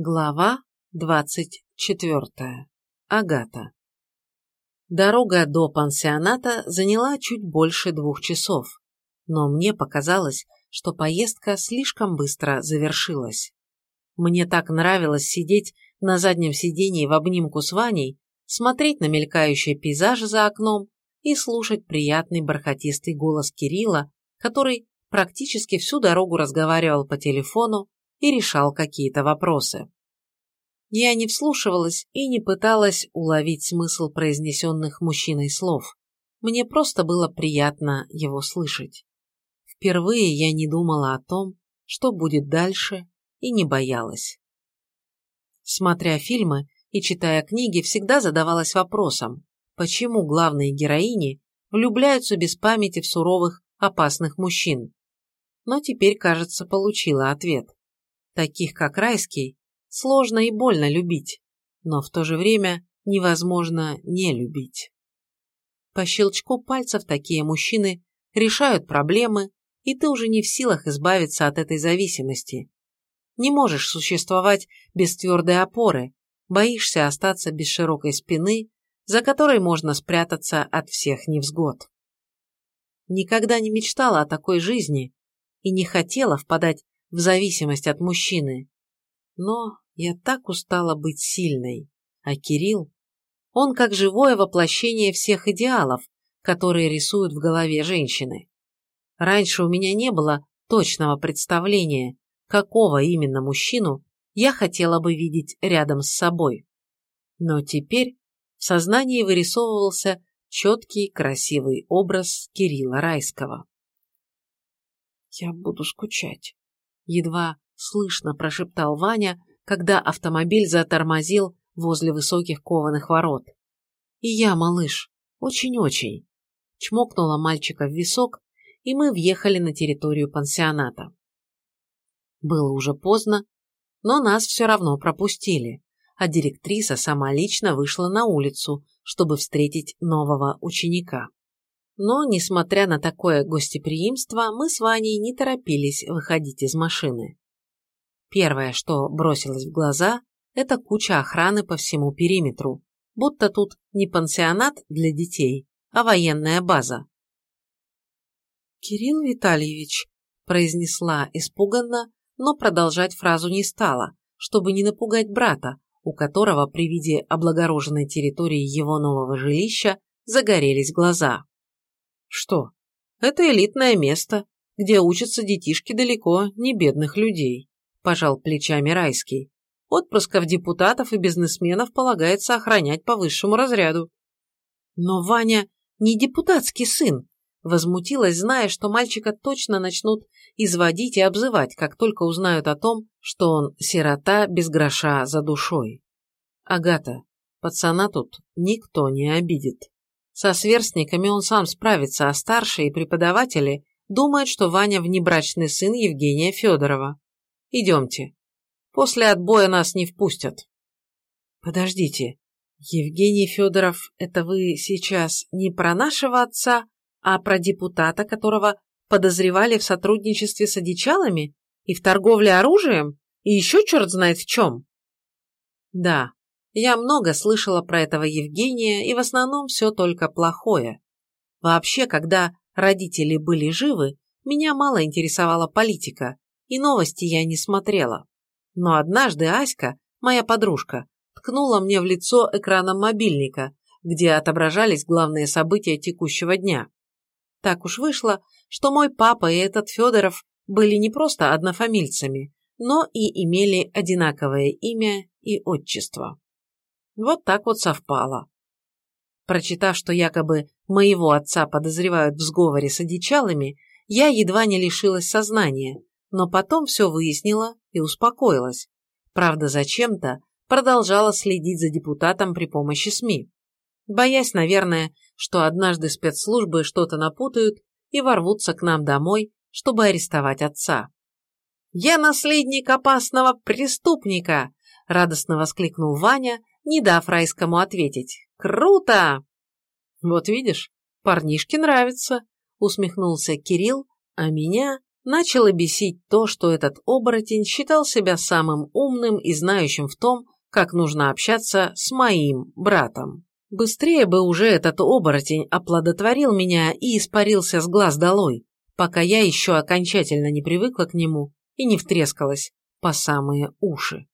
Глава двадцать четвертая. Агата. Дорога до пансионата заняла чуть больше двух часов, но мне показалось, что поездка слишком быстро завершилась. Мне так нравилось сидеть на заднем сидении в обнимку с Ваней, смотреть на мелькающие пейзажи за окном и слушать приятный бархатистый голос Кирилла, который практически всю дорогу разговаривал по телефону и решал какие-то вопросы. Я не вслушивалась и не пыталась уловить смысл произнесенных мужчиной слов. Мне просто было приятно его слышать. Впервые я не думала о том, что будет дальше, и не боялась. Смотря фильмы и читая книги, всегда задавалась вопросом, почему главные героини влюбляются без памяти в суровых, опасных мужчин. Но теперь, кажется, получила ответ. Таких, как Райский, сложно и больно любить, но в то же время невозможно не любить. По щелчку пальцев такие мужчины решают проблемы, и ты уже не в силах избавиться от этой зависимости. Не можешь существовать без твердой опоры, боишься остаться без широкой спины, за которой можно спрятаться от всех невзгод. Никогда не мечтала о такой жизни и не хотела впадать в зависимость от мужчины. Но я так устала быть сильной. А Кирилл? Он как живое воплощение всех идеалов, которые рисуют в голове женщины. Раньше у меня не было точного представления, какого именно мужчину я хотела бы видеть рядом с собой. Но теперь в сознании вырисовывался четкий, красивый образ Кирилла Райского. «Я буду скучать», едва слышно прошептал Ваня, когда автомобиль затормозил возле высоких кованых ворот. И я, малыш, очень-очень. Чмокнула мальчика в висок, и мы въехали на территорию пансионата. Было уже поздно, но нас все равно пропустили, а директриса сама лично вышла на улицу, чтобы встретить нового ученика. Но, несмотря на такое гостеприимство, мы с Ваней не торопились выходить из машины. Первое, что бросилось в глаза, это куча охраны по всему периметру, будто тут не пансионат для детей, а военная база. «Кирилл Витальевич», – произнесла испуганно, но продолжать фразу не стала, чтобы не напугать брата, у которого при виде облагороженной территории его нового жилища загорелись глаза. Что? Это элитное место, где учатся детишки далеко не бедных людей, пожал плечами Райский. Отпрысков депутатов и бизнесменов полагается охранять по высшему разряду. Но Ваня не депутатский сын, возмутилась, зная, что мальчика точно начнут изводить и обзывать, как только узнают о том, что он сирота без гроша за душой. Агата, пацана тут никто не обидит. Со сверстниками он сам справится, а старшие преподаватели думают, что Ваня внебрачный сын Евгения Федорова. Идемте. После отбоя нас не впустят. Подождите, Евгений Федоров, это вы сейчас не про нашего отца, а про депутата, которого подозревали в сотрудничестве с одичалами и в торговле оружием, и еще черт знает в чем? Да, я много слышала про этого Евгения, и в основном все только плохое. Вообще, когда родители были живы, меня мало интересовала политика, и новости я не смотрела. Но однажды Аська, моя подружка, ткнула мне в лицо экраном мобильника, где отображались главные события текущего дня. Так уж вышло, что мой папа и этот Федоров были не просто однофамильцами, но и имели одинаковое имя и отчество. Вот так вот совпало. Прочитав, что якобы моего отца подозревают в сговоре с одичалами, я едва не лишилась сознания, но потом все выяснила и успокоилась. Правда, зачем-то продолжала следить за депутатом при помощи СМИ, боясь, наверное, что однажды спецслужбы что-то напутают и ворвутся к нам домой, чтобы арестовать отца. «Я наследник опасного преступника!» – радостно воскликнул Ваня, не дав райскому ответить. «Круто!» «Вот видишь, парнишке нравится», — усмехнулся Кирилл, а меня Начало бесить то, что этот оборотень считал себя самым умным и знающим в том, как нужно общаться с моим братом. Быстрее бы уже этот оборотень оплодотворил меня и испарился с глаз долой, пока я еще окончательно не привыкла к нему и не втрескалась по самые уши.